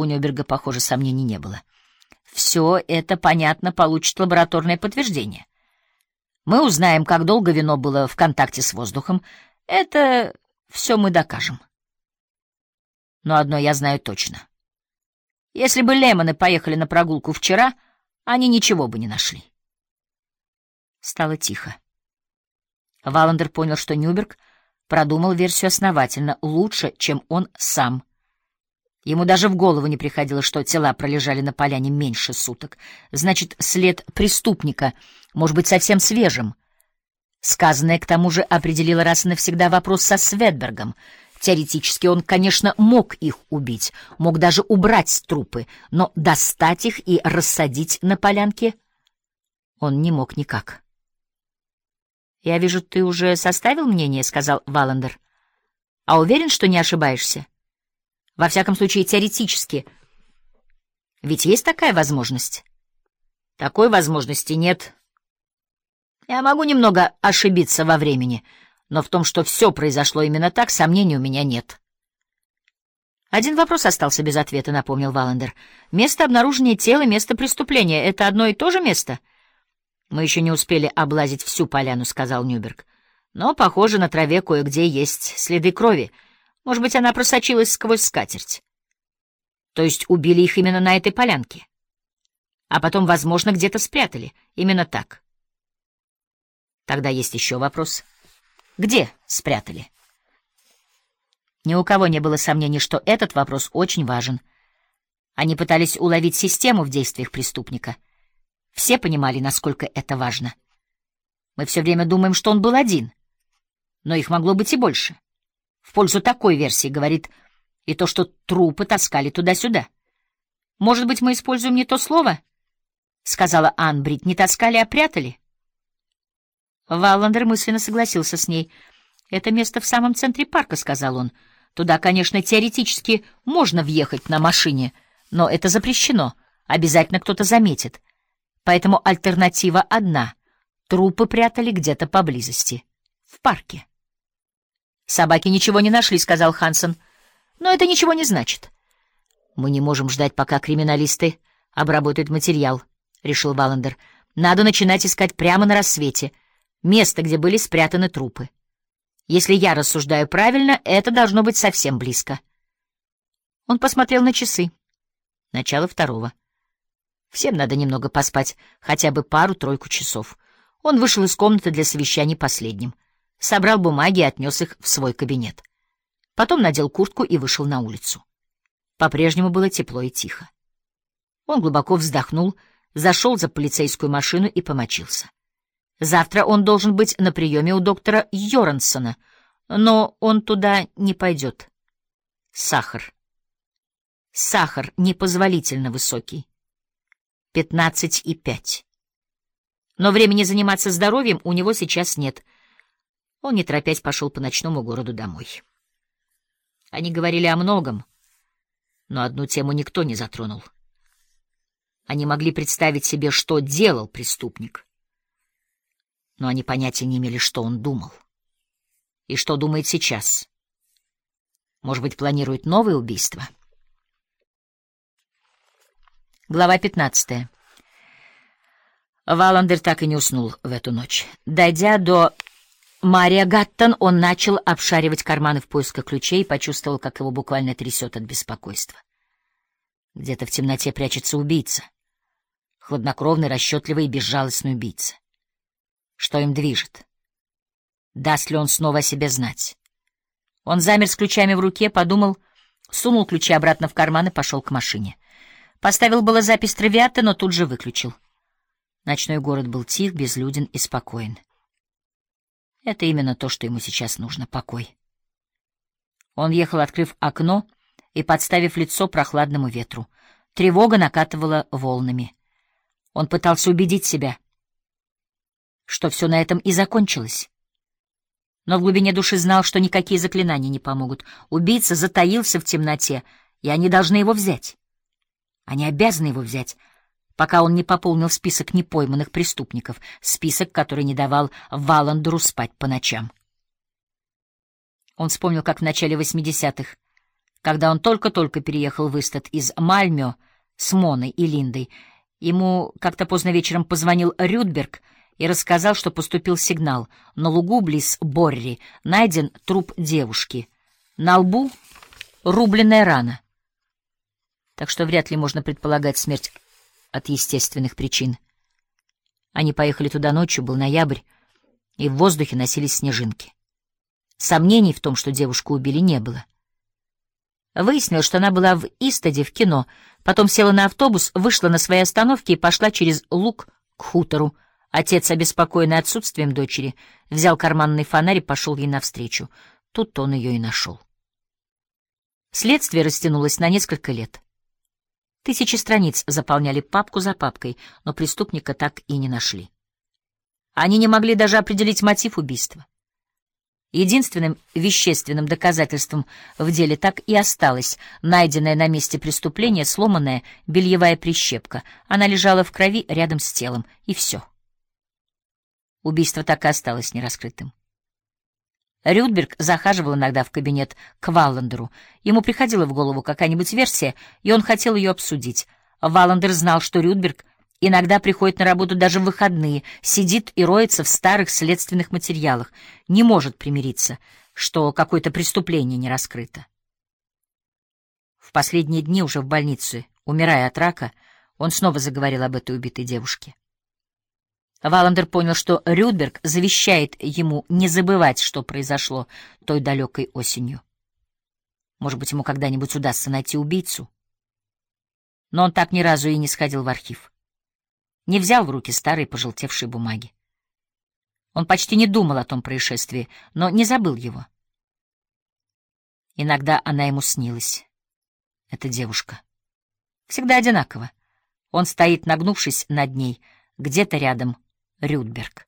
У Нюберга, похоже, сомнений не было. Все это, понятно, получит лабораторное подтверждение. Мы узнаем, как долго вино было в контакте с воздухом. Это все мы докажем. Но одно я знаю точно. Если бы Лемоны поехали на прогулку вчера, они ничего бы не нашли. Стало тихо. Валандер понял, что Нюберг продумал версию основательно, лучше, чем он сам. Ему даже в голову не приходило, что тела пролежали на поляне меньше суток. Значит, след преступника может быть совсем свежим. Сказанное, к тому же, определило раз и навсегда вопрос со Светбергом. Теоретически он, конечно, мог их убить, мог даже убрать трупы, но достать их и рассадить на полянке он не мог никак. «Я вижу, ты уже составил мнение», — сказал Валандер. «А уверен, что не ошибаешься? Во всяком случае, теоретически. Ведь есть такая возможность?» «Такой возможности нет. Я могу немного ошибиться во времени, но в том, что все произошло именно так, сомнений у меня нет». «Один вопрос остался без ответа», — напомнил Валандер. «Место обнаружения тела, место преступления — это одно и то же место?» Мы еще не успели облазить всю поляну, сказал Нюберг. Но, похоже, на траве кое-где есть следы крови. Может быть, она просочилась сквозь скатерть. То есть убили их именно на этой полянке. А потом, возможно, где-то спрятали. Именно так. Тогда есть еще вопрос. Где спрятали? Ни у кого не было сомнений, что этот вопрос очень важен. Они пытались уловить систему в действиях преступника — все понимали, насколько это важно. Мы все время думаем, что он был один, но их могло быть и больше. В пользу такой версии говорит и то, что трупы таскали туда-сюда. Может быть, мы используем не то слово? — сказала Анбрид. — Не таскали, а прятали? Валландер мысленно согласился с ней. — Это место в самом центре парка, — сказал он. — Туда, конечно, теоретически можно въехать на машине, но это запрещено. Обязательно кто-то заметит. Поэтому альтернатива одна — трупы прятали где-то поблизости, в парке. «Собаки ничего не нашли», — сказал Хансен. «Но это ничего не значит». «Мы не можем ждать, пока криминалисты обработают материал», — решил Валандер. «Надо начинать искать прямо на рассвете, место, где были спрятаны трупы. Если я рассуждаю правильно, это должно быть совсем близко». Он посмотрел на часы. Начало второго. Всем надо немного поспать, хотя бы пару-тройку часов. Он вышел из комнаты для совещаний последним. Собрал бумаги и отнес их в свой кабинет. Потом надел куртку и вышел на улицу. По-прежнему было тепло и тихо. Он глубоко вздохнул, зашел за полицейскую машину и помочился. Завтра он должен быть на приеме у доктора Йорансона, но он туда не пойдет. Сахар. Сахар непозволительно высокий пятнадцать и пять. Но времени заниматься здоровьем у него сейчас нет. Он, не торопясь, пошел по ночному городу домой. Они говорили о многом, но одну тему никто не затронул. Они могли представить себе, что делал преступник, но они понятия не имели, что он думал и что думает сейчас. Может быть, планирует новое убийство? — Глава 15. Валандер так и не уснул в эту ночь. Дойдя до Мария Гаттон, он начал обшаривать карманы в поисках ключей и почувствовал, как его буквально трясет от беспокойства. Где-то в темноте прячется убийца. Хладнокровный, расчетливый и безжалостный убийца. Что им движет? Даст ли он снова о себе знать? Он замер с ключами в руке, подумал, сунул ключи обратно в карман и пошел к машине. Поставил было запись травиата, но тут же выключил. Ночной город был тих, безлюден и спокоен. Это именно то, что ему сейчас нужно — покой. Он ехал, открыв окно и подставив лицо прохладному ветру. Тревога накатывала волнами. Он пытался убедить себя, что все на этом и закончилось. Но в глубине души знал, что никакие заклинания не помогут. Убийца затаился в темноте, и они должны его взять. Они обязаны его взять, пока он не пополнил список непойманных преступников, список, который не давал Валандеру спать по ночам. Он вспомнил, как в начале 80-х Когда он только-только переехал в Истат из Мальмё с Моной и Линдой, ему как-то поздно вечером позвонил Рюдберг и рассказал, что поступил сигнал. На лугу близ Борри найден труп девушки. На лбу рубленная рана. Так что вряд ли можно предполагать смерть от естественных причин. Они поехали туда ночью, был ноябрь, и в воздухе носились снежинки. Сомнений в том, что девушку убили, не было. Выяснилось, что она была в Истаде в кино, потом села на автобус, вышла на своей остановке и пошла через луг к хутору. Отец, обеспокоенный отсутствием дочери, взял карманный фонарь и пошел ей навстречу. Тут он ее и нашел. Следствие растянулось на несколько лет. Тысячи страниц заполняли папку за папкой, но преступника так и не нашли. Они не могли даже определить мотив убийства. Единственным вещественным доказательством в деле так и осталась найденная на месте преступления сломанная бельевая прищепка. Она лежала в крови рядом с телом, и все. Убийство так и осталось нераскрытым. Рюдберг захаживал иногда в кабинет к Валлендеру. Ему приходила в голову какая-нибудь версия, и он хотел ее обсудить. Валлендер знал, что Рюдберг Иногда приходит на работу даже в выходные, сидит и роется в старых следственных материалах, не может примириться, что какое-то преступление не раскрыто. В последние дни уже в больнице, умирая от рака, он снова заговорил об этой убитой девушке. Валандер понял, что Рюдберг завещает ему не забывать, что произошло той далекой осенью. Может быть, ему когда-нибудь удастся найти убийцу? Но он так ни разу и не сходил в архив не взял в руки старые пожелтевшие бумаги. Он почти не думал о том происшествии, но не забыл его. Иногда она ему снилась. Эта девушка. Всегда одинаково. Он стоит, нагнувшись над ней, где-то рядом Рюдберг.